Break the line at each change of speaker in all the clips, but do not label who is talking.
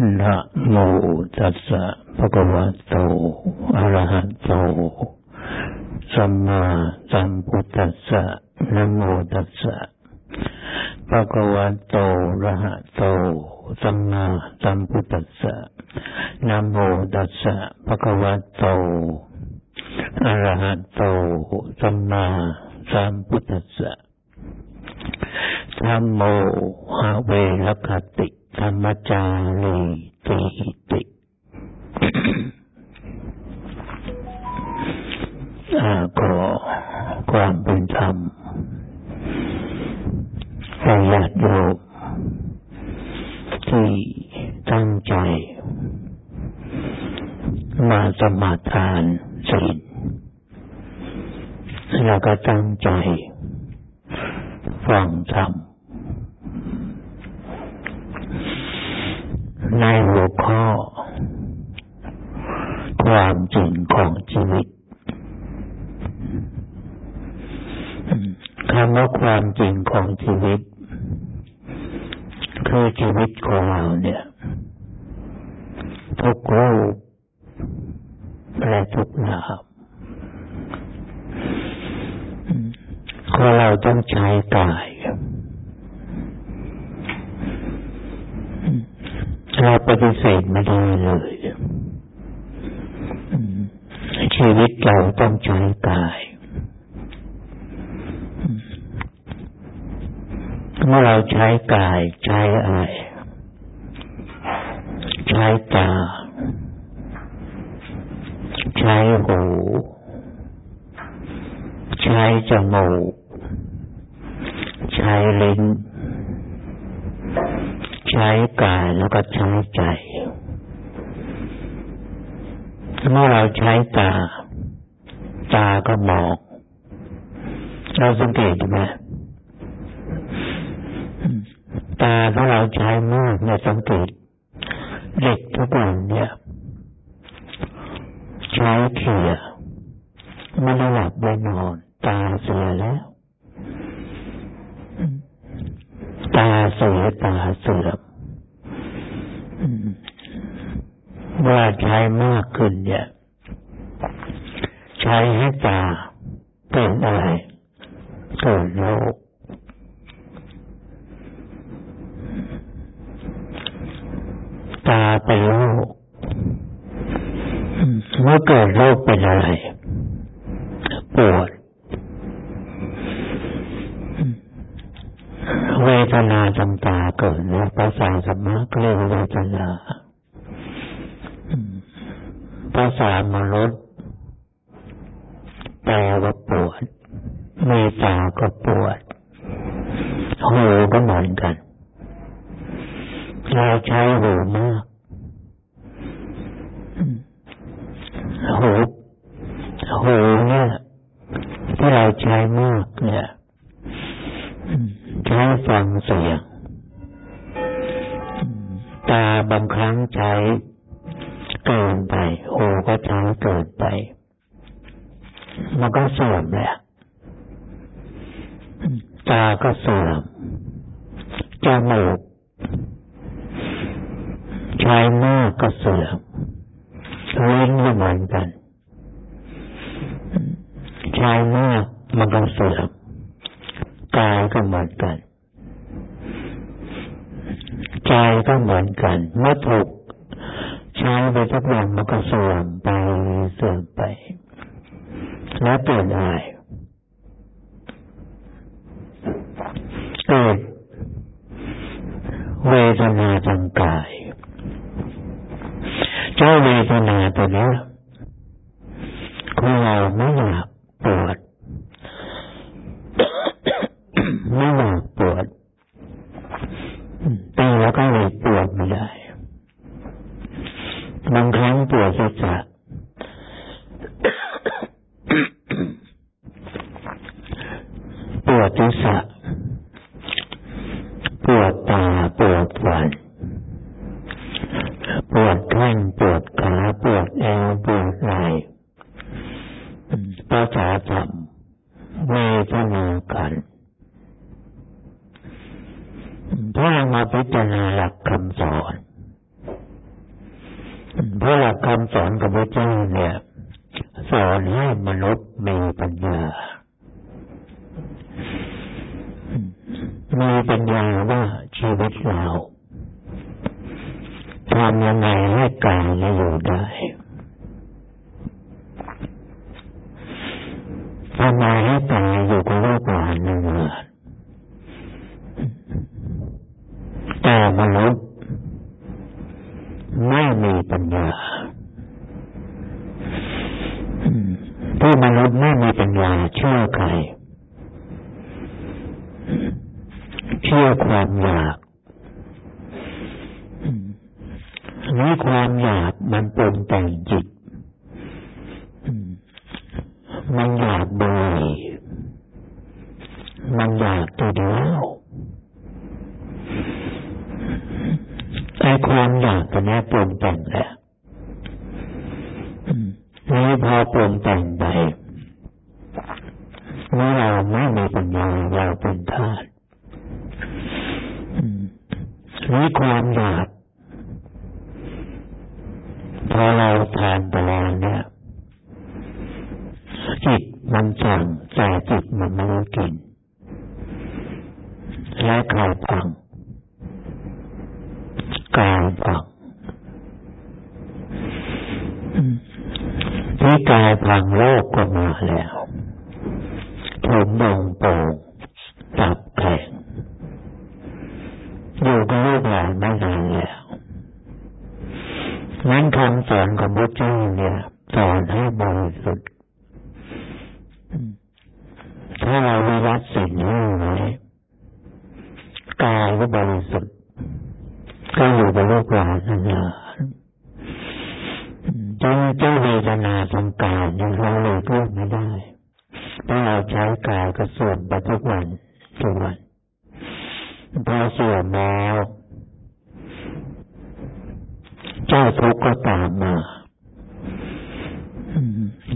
นะโมตัสสะภะคะวะโตอะระหะโตสัมมาสัมพุทธัสสะนะโมตัสสะภะคะวะโตอะระหะโตสัมมาสัมพุทธัสสะนะโมตัสสะภะคะวะโตอะระหะโตสัมมาสัมพุทธัสสะธรรมโมหะเวรคติ ธรรมจารีติติขอความเป็นธรรมแก่ญาติโยมที่ตั้งใจ มาสมาทานศีลแล้วก็ตั้งใจฟังธรรม ในหัวข้อ ความจริงของชีวิตคำว่าความจริงของชีวิต คือชีวิตของเราเนี่ยทุกรูปและทุกนามคนเราต้องใช้กาย เราปฏิเสธไม่ได้เลยชีวิตเราต้องใช้กายเมื่อเราใช้กายใช้อะไรใช้ตาใช้หูใช้จมูกใช้ลิ้น ใช้กายแล้วก็ใช้ใจเมื่อเราใช้ตา ตาก็มองเราสังเกตไหมตาถ้าเราใช้มากเนี่ยสังเกตเด็กทุกคนเนี่ย ใช้เขี่ยไม่ได้หลับได้นอน ตาเสียแล้วตาเสียตาเสื่อมวลาใช้มากขึ้นเนี่ย ใช้ให้ตาเป็นอะไรเกิดโรคตาเป็นโรคเมื่อเกิดโรคเป็นอะไรปวด วทนาจำตาเกิดนะภาษาสมมาก็เรียกเวทนาภาษามนุษย์แปลว่าปวดเมตาก็ปวดหูก็เหมือนกัน เราใช้หูมากหูหูเนี่ย ตาก็เสื่อมจมูกใช้าก็เสื่อมลิ้นก็เหมือนกันใช้ามันก็เสื่อมกายก็เหมือนกัน ใจก็เหมือนกัน เมื่อถูกใช้ไปทุกอย่างมันก็เสื่อมไปเสื่อมไป แล้วเกิดอะไร เกิดเวทนาทางกาย เจ้าเวทนาตัวนี้ของเราไม่อยาก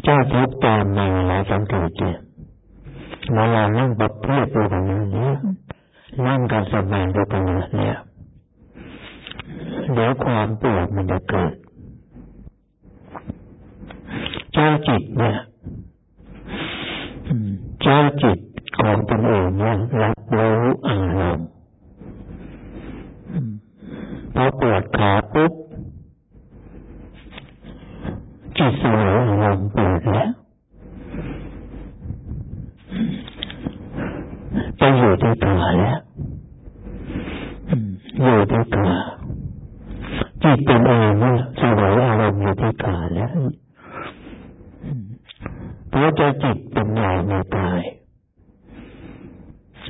เจ้าพบตามมาหลายสังเกตเนี่ยเราลองนั่งประเพียบดูกันนะเนี่ยนั่งการสบายดูกันนะเนี่ยเดี๋ยวความปวดมันจะเกิด เจ้าจิตเนี่ยเจ้าจิตของตนเองเนี่ยรับรู้อารมณ์พอปวดขาปุ๊บ จิตสวยของเราเปิดแล้วไปอยู่ที่ตัวแล้วอยู่ที่ตัวจิตเป็นอารมณ์สวบอารมณ์อยู่ที่ตายแล้วเพราะจะจิตเป็นใหญ่ในตาย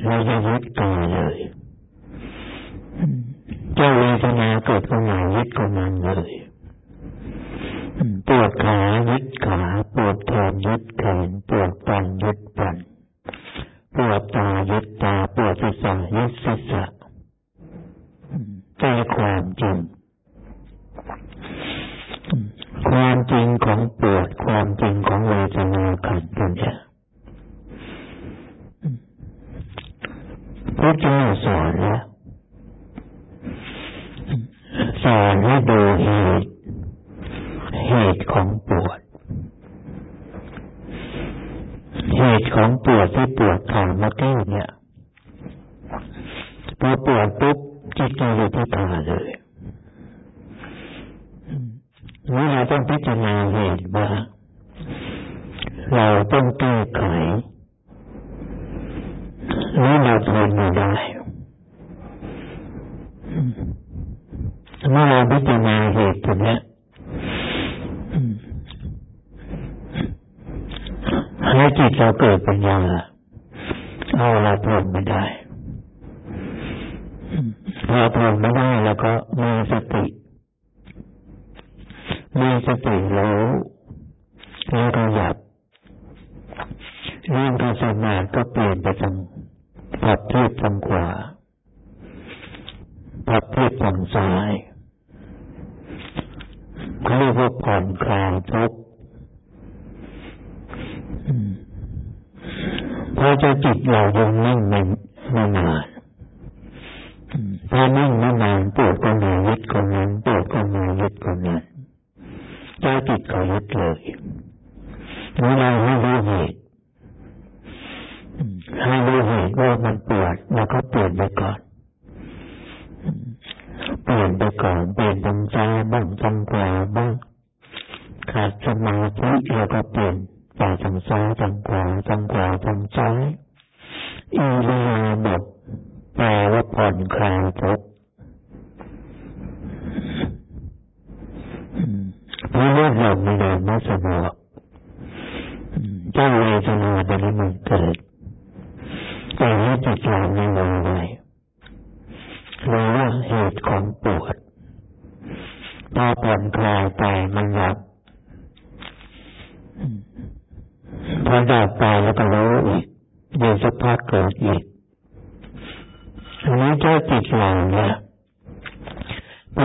เราจะยึดกายเลยเจ้าเวทนาเกิดขึ้นมายึดกับมันเลย ปวดขายึดขา ปวดแขนยึดแขน ปวดปันยึดปันปวดตายึดตา ปวดศีรษะยึดศีรษะแต่ความจริง ความจริงของปวด ความจริงของ เรียกผ่อนคลายทุกข์เพราะจะจิตเรายังไม่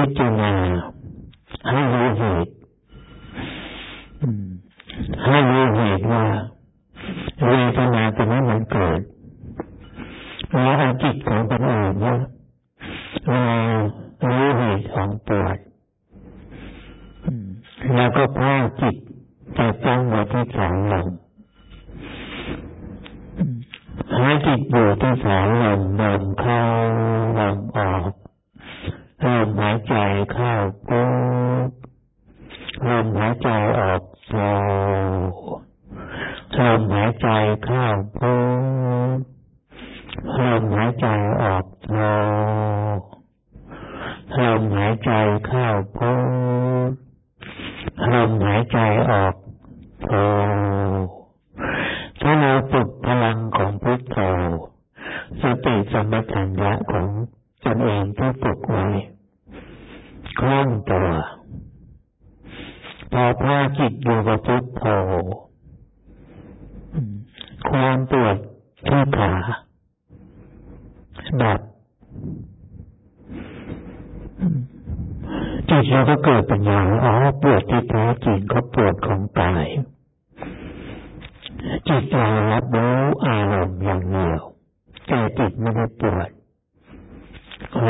出てね、はいはいはい。 เขาก็เกิดปัญญาอ๋อปวดที่แท้จริงเขาปวดของกายจิตเรารับรู้อารมณ์อย่างเดียวแต่จิตไม่ได้ปวด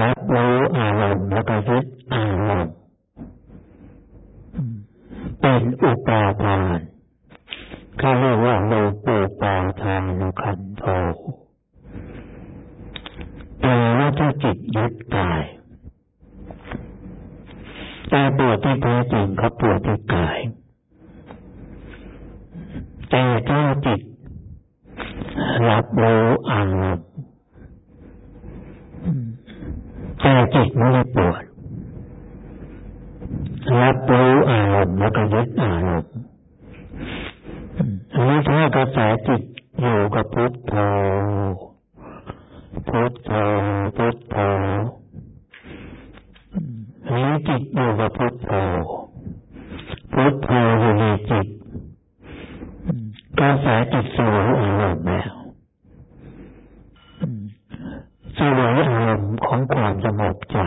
รับรู้อารมณ์แล้วก็ยึดอารมณ์เป็นอุปาทานเขาเรียกว่าโลปูปาทานคันโตแปลว่าที่จิตยึดกาย แต่ปวดที่แท้จริงเขาปวดที่กาย แต่ถ้าจิต รับรู้อารมณ์แต่จิตไม่ได้ปวด รับรู้อารมณ์แล้วก็ยึดอารมณ์แล้วถ้ากระแสจิตอยู่กับพุทโธพุทโธพุทโธ หรือจิตอยู่กับพุทโธพุทโธอยู่ในจิตกระแสจิตสวยอารมณ์แล้วสวยอารมณ์ของความสงบใจ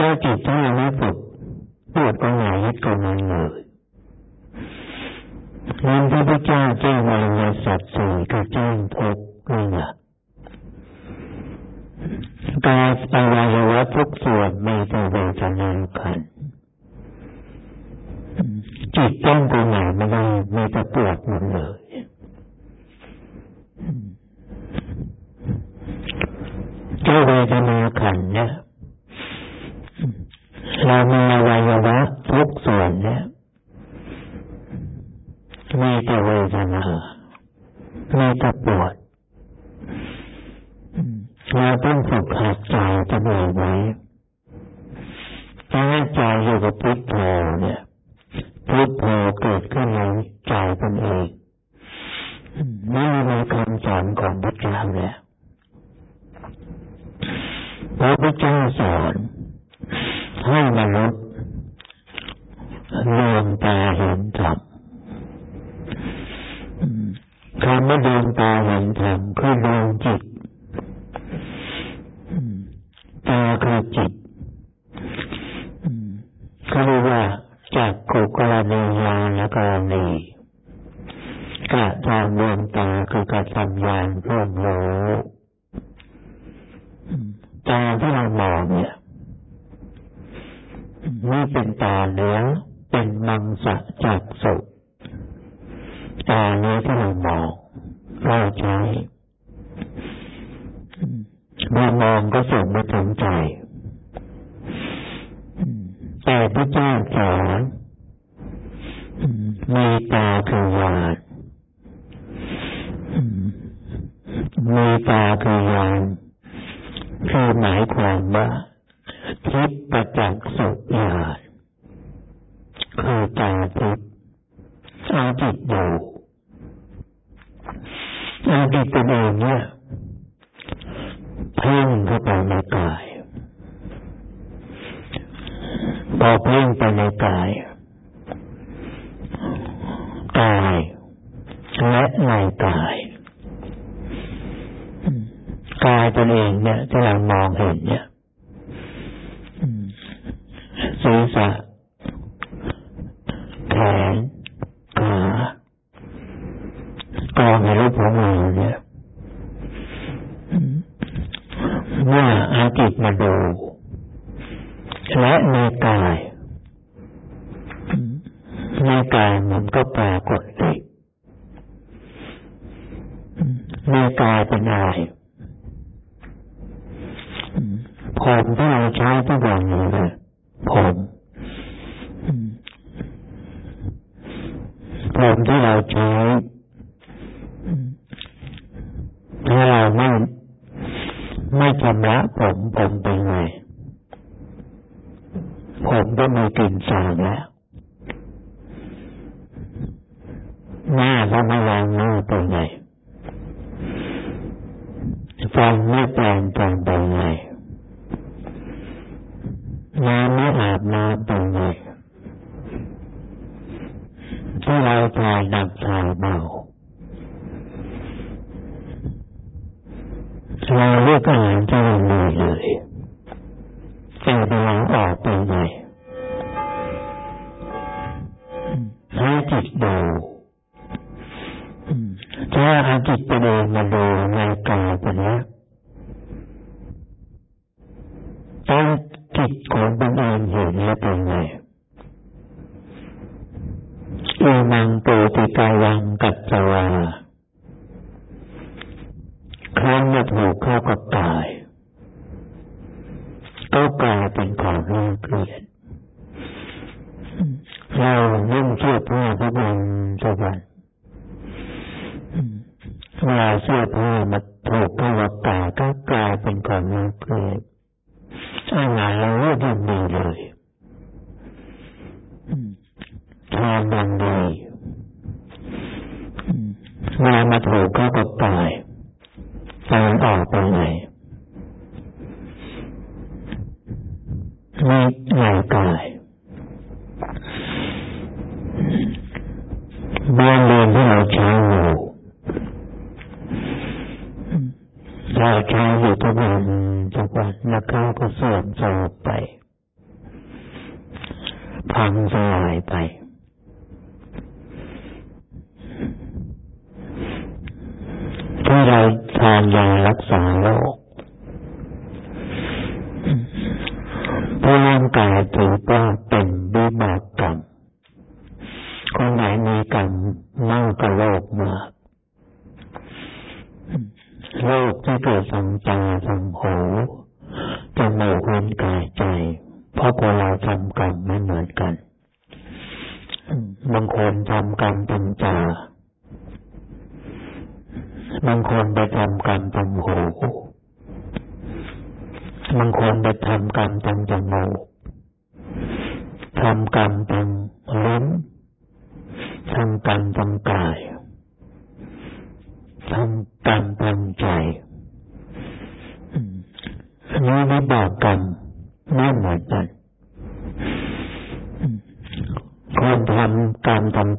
30 3 Newport กายตนเองเนี่ยที่เรามองเห็นเนี่ย ก็เหมือนจะ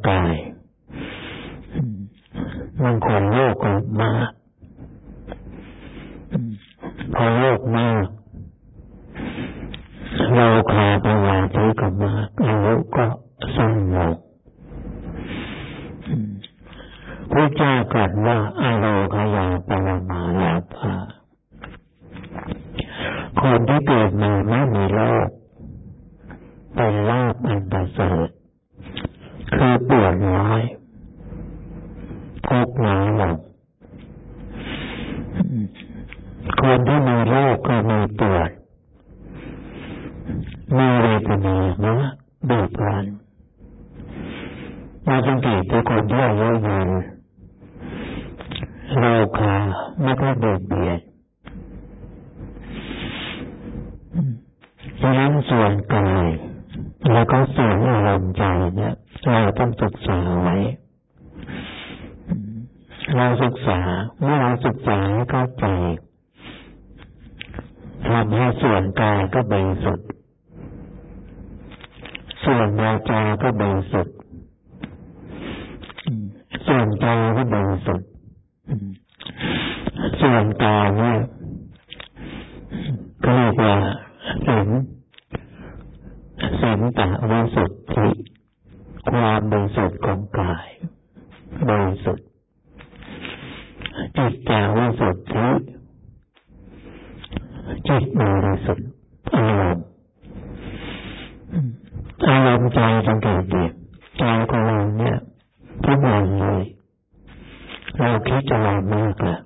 กายบางคนโลกมากพอโลกมากเราคาปวาทีก็มากอายุก็สั้นลงพระเจ้าตรัสว่าอโลคยาปรมาลาภาคนที่เกิดมาไม่มีโลกเป็นลาภอันประเสริฐ คือปวดร้ายทุกน้อยลงคนที่มีโรคก็มีปวดมีเวทนาเนะบีบรันมาสังเกตที่คนที่อายุยืนเราคาไม่ค่อยเบียดเบียนดังนั้นส่วนกายแล้วก็ส่วนอารมณ์ใจเนี่ยเราต้องศึกษาไว้ เราศึกษา เมื่อเราศึกษาเข้าใจทำให้ส่วนกายก็บริสุทธิ์ส่ วนวาจก็บริสุทธิ์ส่วนใจก็บริสุทธิ์ส่วนกาเนี่ยก็เรียกว่าสิงสิงตะวิสุทธิความบริสุทธิ์ของกายบริสุทธิ์จิตจาวิสุทธิจิตบริสุทธิ์ อารมณ์ใจสังเกตดีใจของเราเนี่ยทุกวันเลยเราคิดอะไรมากแหละ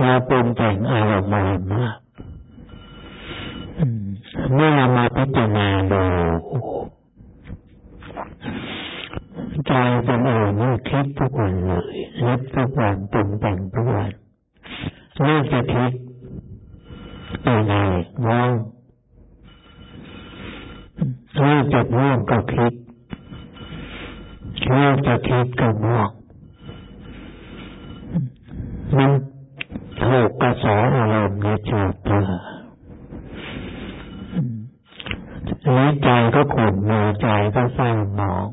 เราปรุงแต่งอารมณ์อะไรมากเมื่อเรามาพิจารณาดูใจเป็นเองนี่คิดทุกวันเลยนึกทุกวันปรุงแต่งทุกวันเมื่อจะคิดไปไหนว่าง เมื่อจะว่างก็คิดเมื่อจะคิดก็ว่างมันถูกกระแสอารมณ์ในใจพาแล้วใจก็ขุ่นมือใจก็เศร้าหมอง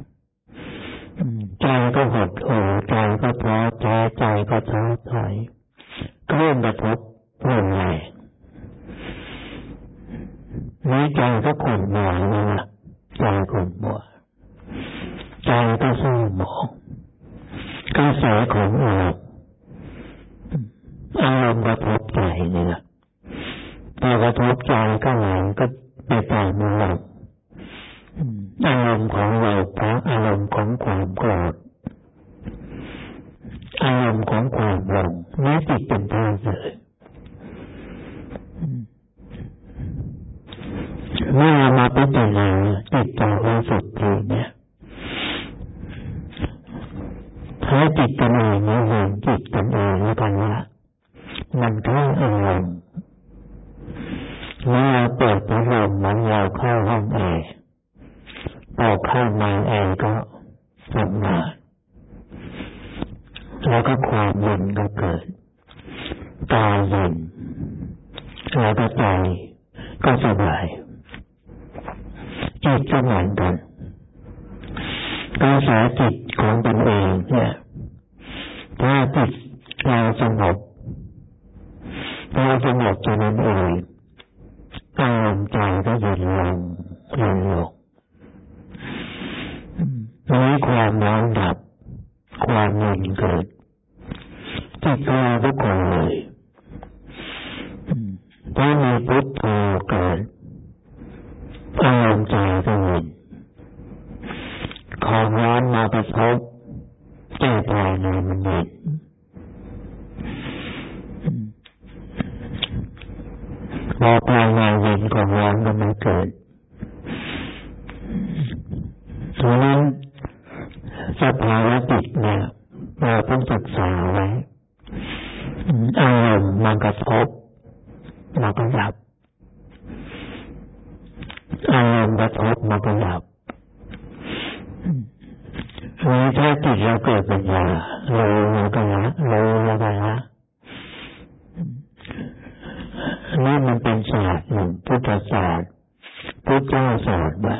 ใจก็หดหู่ใจก็ท้อแท้ใจก็ท้อถอยก็เริ่มกระทบรุนแรง นี้ใจก็ขุ่นมัวนะใจขุ่นมัวใจก็เศร้าหมองกระแสของอารมณ์อารมณ์กระทบใจนี่แหละพอกระทบใจก็ไหลก็ไปตามอารมณ์อารมณ์ของเราพระอารมณ์ของความโกรธอารมณ์ของความหลงไม่ติดเป็นท่าเลยเมื่อมาพิจารณาจิตใจของสุดทีเนี่ยถ้าจิตตัวเองเนี่ยเห็นจิตตัวเองแล้วกันว่ามันแค่อารมณ์เมื่อเปิดพัดลมมันเราเข้าห้องแอร์ออกเข้ามาแอร์ก็ทำงานแล้วก็ความเย็นก็เกิดตาเย็น แล้วก็ใจก็สบายจิตก็เหมือนกันกระแสจิตของตนเองเนี่ยถ้าจิตเราสงบเราสงบจะนั้นเองอารมณ์ใจก็เย็นลงเย็นลงนี้ความร้อนดับ ความเย็นเกิดจิตเราทุกคนเลย ถ้ามีพุทโธเกิดอารมณ์ใจสงบความร้อนมาประทบใจภายในมันเย็นพอภายในเย็นของมร้อนก็ไม่เกิดดังนั้นสภาวะจิตเนี่ยเราต้องศึกษาไว้อารมณ์มากระทบ มาก็ดับอารมณ์กระทบมาก็ดับหรือถ้าจิตเราเกิดปัญญาเรู้แล้วก็ละรู้แล้วก็ละนี่มันเป็นศาสตร์หนึ่งพุทธศาสตร์พุทธเจ้าศาสตร์ว่า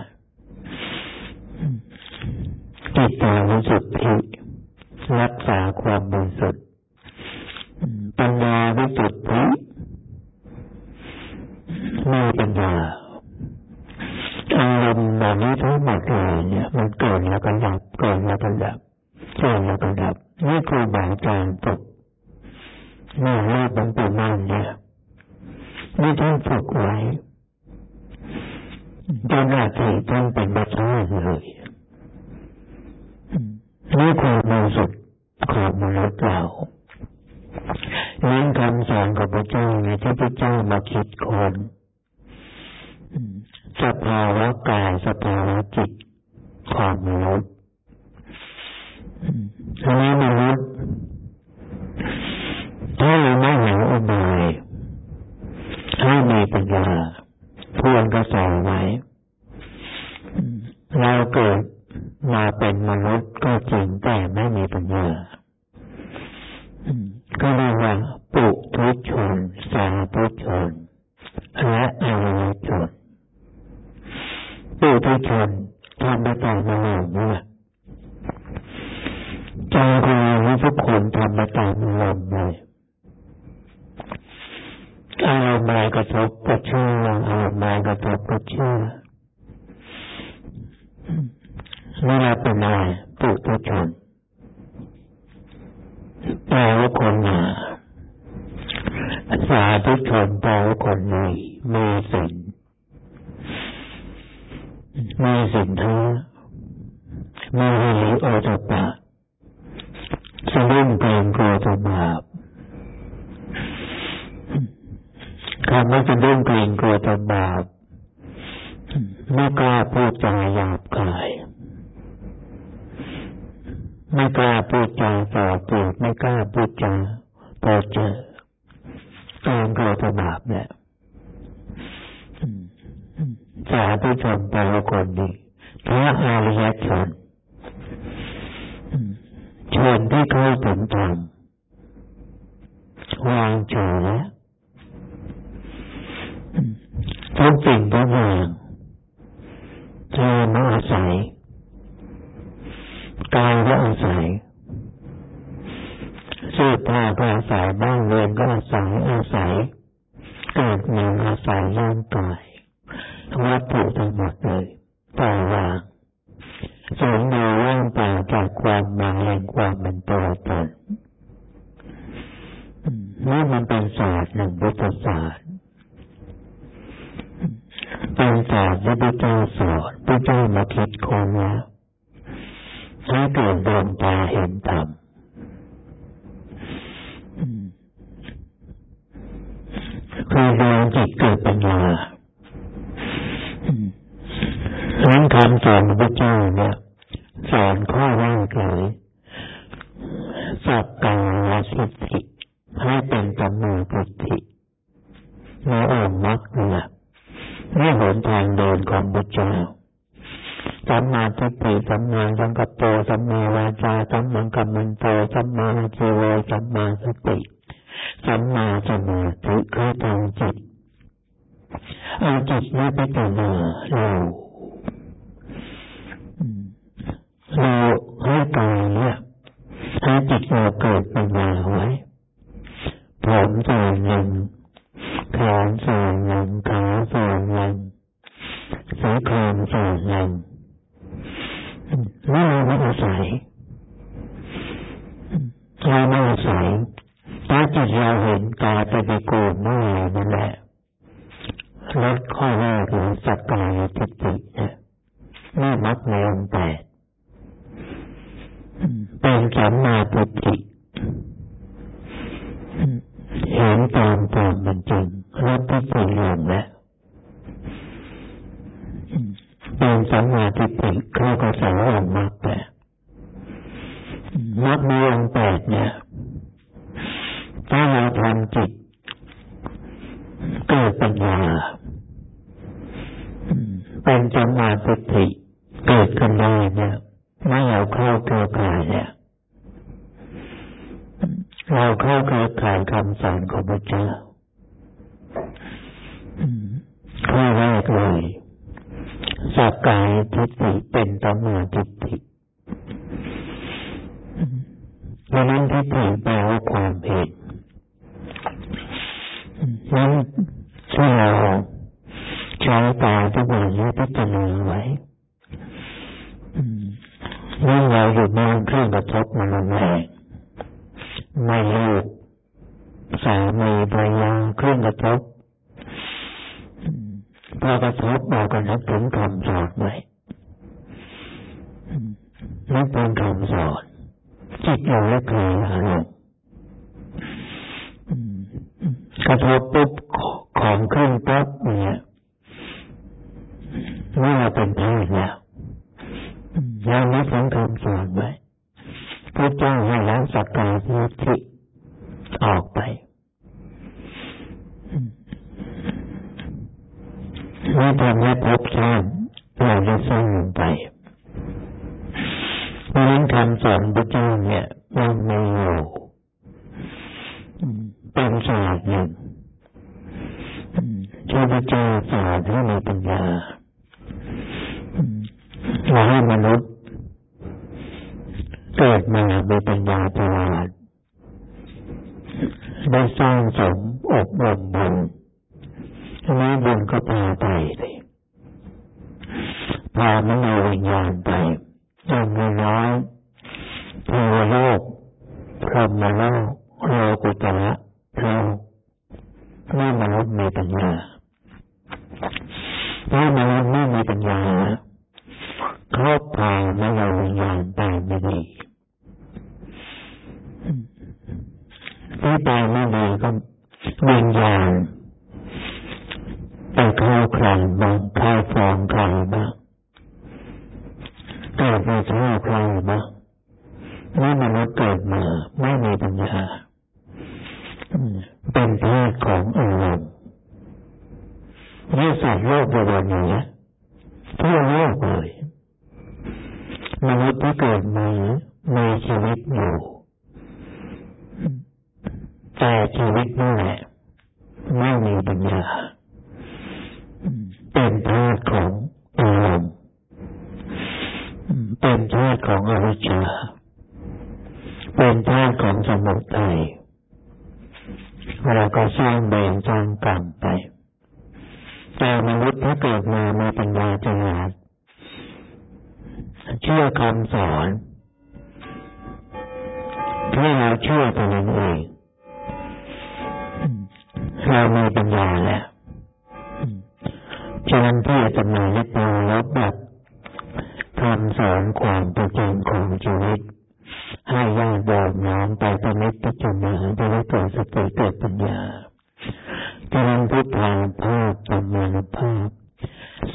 ที่เขาให้ผมทำวางเฉยแล้ว โตสัมมาวาจาสัมมังกัมมันโตสัมมาจีโวสัมมาสติสัมมาสมาธิคือทางจิตอาจิตนี้ไปต่อมาเราเราให้กายเนี่ยให้จิตเราเกิดปัญญาไว้ผมส่วนหนึ่งแขนส่วนหนึ่งขาส่วนหนึ่งสะโพกส่วนหนึ่ง นี่เาไม่อาศัยเราไม่อาศัยถ้าจิตเราเห็นกายไปในโกมเมื่อไรนั่นแหละลดข้อแรกหรือสักกายทิฏฐิเนี่ยนี่มักในองค์แปดเป็นสัมมาทิฏฐิเห็นตามความมันจริงลดที่จริลงแล้ว เป็นสัมมาทิฏฐิเขาก็สงวองมากแต่มรรคมีองแปดเนี่ย ถ้าเราทำจิตเกิดปัญญาเป็นสัมมาทิฏฐิ เราจะสร้างลงไปเพราะนั้นคำสอนพระเจ้าเนี่ยมันไม่อยู่เป็นศาสตร์หนึ่งที่พระเจ้าสอนให้มีปัญญาและให้มนุษย์เกิดมามีปัญญาฉลาดได้สร้างสมอบรมบุญทีนี้บุญก็พาไปเลย พามโนวิญญาณไปอย่างน้อยเทวโลกพรหมโลกโลกุตระโลกเมื่มนุษย์มีปัญญาเมื่มนุษย์ไม่มีปัญญาเขาพามโนวิญญาณไปไม่ดีที่ไปไม่ดีก็วิญญาณไปเข้าใครบ้างเข้าฟองใครบ้าง เกิดมาเข้าใครบ้างเมื่อมนุษย์เกิดมาไม่มีปัญญา เป็นธาตุของอารมณ์นี่สัตว์โลกบริเวณนี้ทั่วโลกเลยมนุษย์ที่เกิดมามีชีวิตอยู่แต่ชีวิตนั่นแหละไม่มีปัญญาเป็นธาตุของ เป็นธาตุของอวิชชา เป็นธาตุของสมุทัยเราก็สร้างเบรสร้างกรรมไป แต่มนุษย์ถ้าเกิดมามีปัญญาฉลาดเชื่อคำสอนถ้าเราเชื่อตัวนั้นเองเรามีปัญญาแล้วฉะนั้นที่จะมาเล็กน้อยลบแบบ ทำสอนความเประจริงของชีวิต ให้ญาติโยมน้อมไปประมิตพิจารณาจะได้เกิดสติเกิดปัญญาฉะนั้นพุทธาภาพธรรมานุภาพ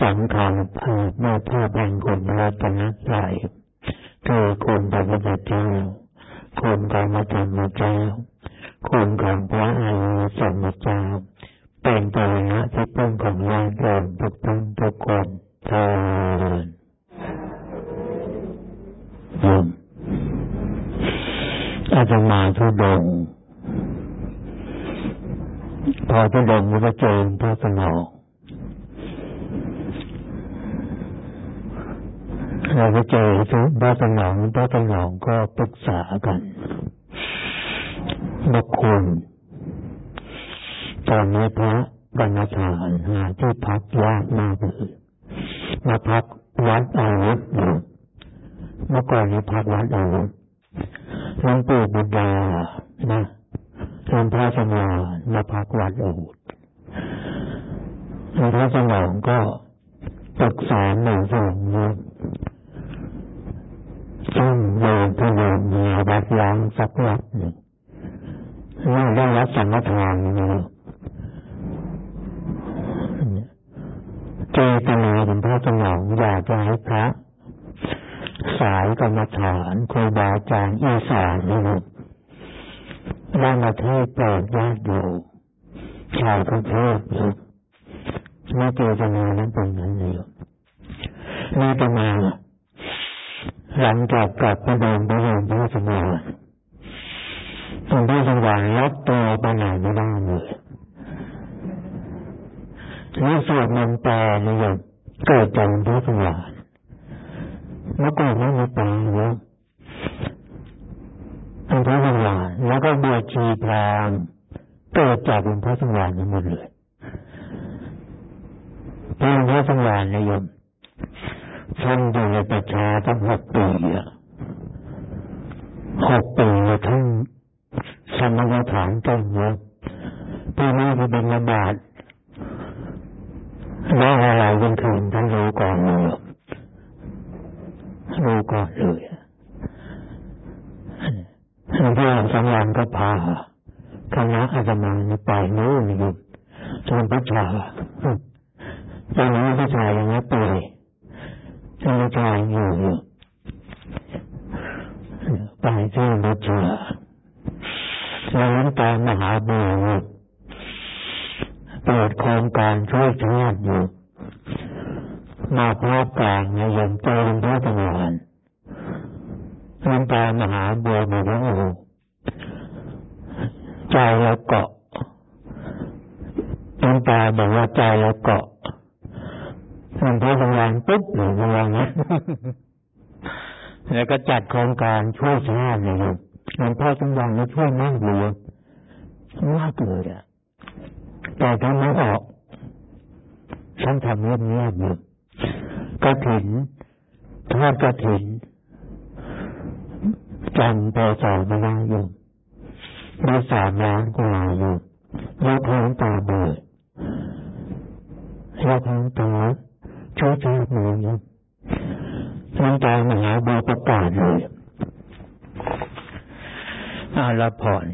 สังขารภาพเมื่อภาพแห่งคนรัตนตรัยคือคนพระพุทธเจ้าคนกรรมธรรมเจ้าคุณของพระอริยสมเจ้าเป็นปริ เจอพระสนองเราไปเจอพระสนองพระสนองก็ปรึกษากันบุคคลตอนนี้พระบรรณฐานหาที่พักยากมากเลยมาพักวัดอาวุธเมื่อก่อนนี้พักวัดอาวุธหลวงปู่บุดานะหลวงพ่อสมานมาพักวัดอาวุธ หลวงพ่อสมานก็ปรึกษาหนึ่งสองเรื่องต้องเดินที่เดินมาวัดล้างสักวัดหนึ่งว่าได้รับสังฆทานนี่เจตนาของพระสนองอยากจะให้พระ สายกรรมฐานครูบาอาจารย์อีสานนี่ได้มาเทศโปรดญาติโยม ชาวกรุงเทพไม่เจตนานั้นเป็นนั้นเลยนี่ประมาณหลังจากกลับมาเดินไปเรียนพระสมานตรงพระสมานรับตัวไปไหนไม่ได้เลยนี่สวดมันต์แปลนี่ยเกิดจากพระสมานเมื่อก่อนไม่มีแปลเลยเป็นพระสมานแล้วก็บวชชีพราหมณ์ เกิดจากเป็นพระสมานทั้งหมดเลยเป็นพระสมานนะโยมท่านอยู่ในประชาตั้งหกปีอะหกปีทั้งสมณฐานต้นเยอะปีนี้จะเป็นระบาดแล้วอะไรกันคืนท่านรู้ก่อนเลยรู้ก่อนเลยหลวงพ่อสังวานก็พา คณะอาตมาไปโน่นอยู่ชนพัชาตอนนี้พัชายังไม่ไปท่านชายอยู่อยู่ไปที่มัชาแล้วน้ำตามหาบุญเปิดโครงการช่วยชาติอยู่มาพบกลางในยมเติมพระตงานน้ำตามหาบัวมาว่าโอ้ ใจเราเกาะน้ำตาบอกว่าใจเราเกาะหลวงพ่อสว่างปุ๊บหลวงพ่อวางนะแล้วก็จัดโครงการช่วยชาติเลยครับหลวงพ่อสว่างมาช่วยมากเลยมากเลยอะแต่ทำไม่ออกฉันทำเงียบเงียบอยู่กระถินทอดกระถินจันพอสองมาได้อยู่ ได้สามล้านกว่าอยู่แล้วท้องตาเบิดแล้วท้องตาช่วยชาติหนูเนี่ยน้ำตามหาบาประกาศเลยอาลพร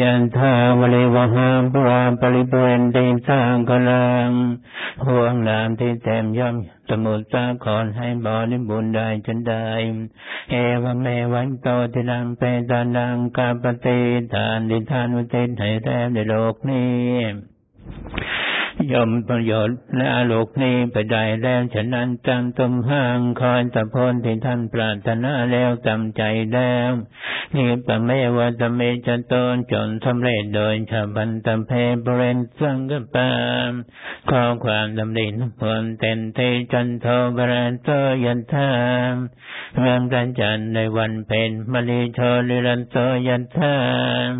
ยันทาวเลวหามปวามปริเปนเตสร้างกลังห่วงน้ำที่เต็มย่อม สมุทรสาครให้บริบูรณ์ได้จนได้เอวเมวันโตทินังเปตานังกาปฏิทานดิทานุเติให้แทบในโลกนี้ ยอมประโยชน์และอาโลกนี้ไปได้แล้วฉะนั้นจำตุมห้างคอยตะพนที่ท่านปรารถนาแล้วจำใจแล้วนี่ปะเมวะตะเมจะตนจนสำเร็จโดยชาบันตะเพบรนสังกปามขอความดำรินผลเต็นเทจันโทบรนโตยันทามเมื่อกันจันในวันเป็นมณีโชลิรันโตยันทาม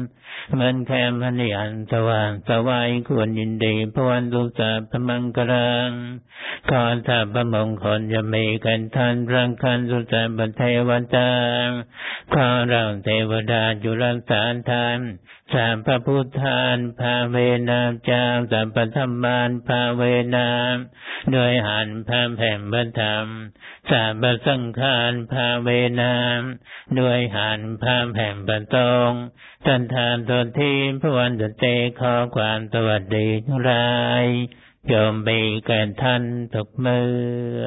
มันแคมพันยันสว่างสวายควรยินดีพวันตุสัพมังกรังขอถ้าพระมงคลจะมีกันทันรังคันสุสัพเทวตาขอเราเทวดาจุรังสาทานสามพระพุทธานภาเวนาจาสัมปธรรมานภาเวนาโดยหันพระแผ่นบรรธรรม สามพระสังฆานภาเวนาด้วยหันพระแผ่นบรรตงท่านทานตนที่พระวันจะเตขอความสวัสดีทุรายยอมไปแก่ท่านทุกเมื่อ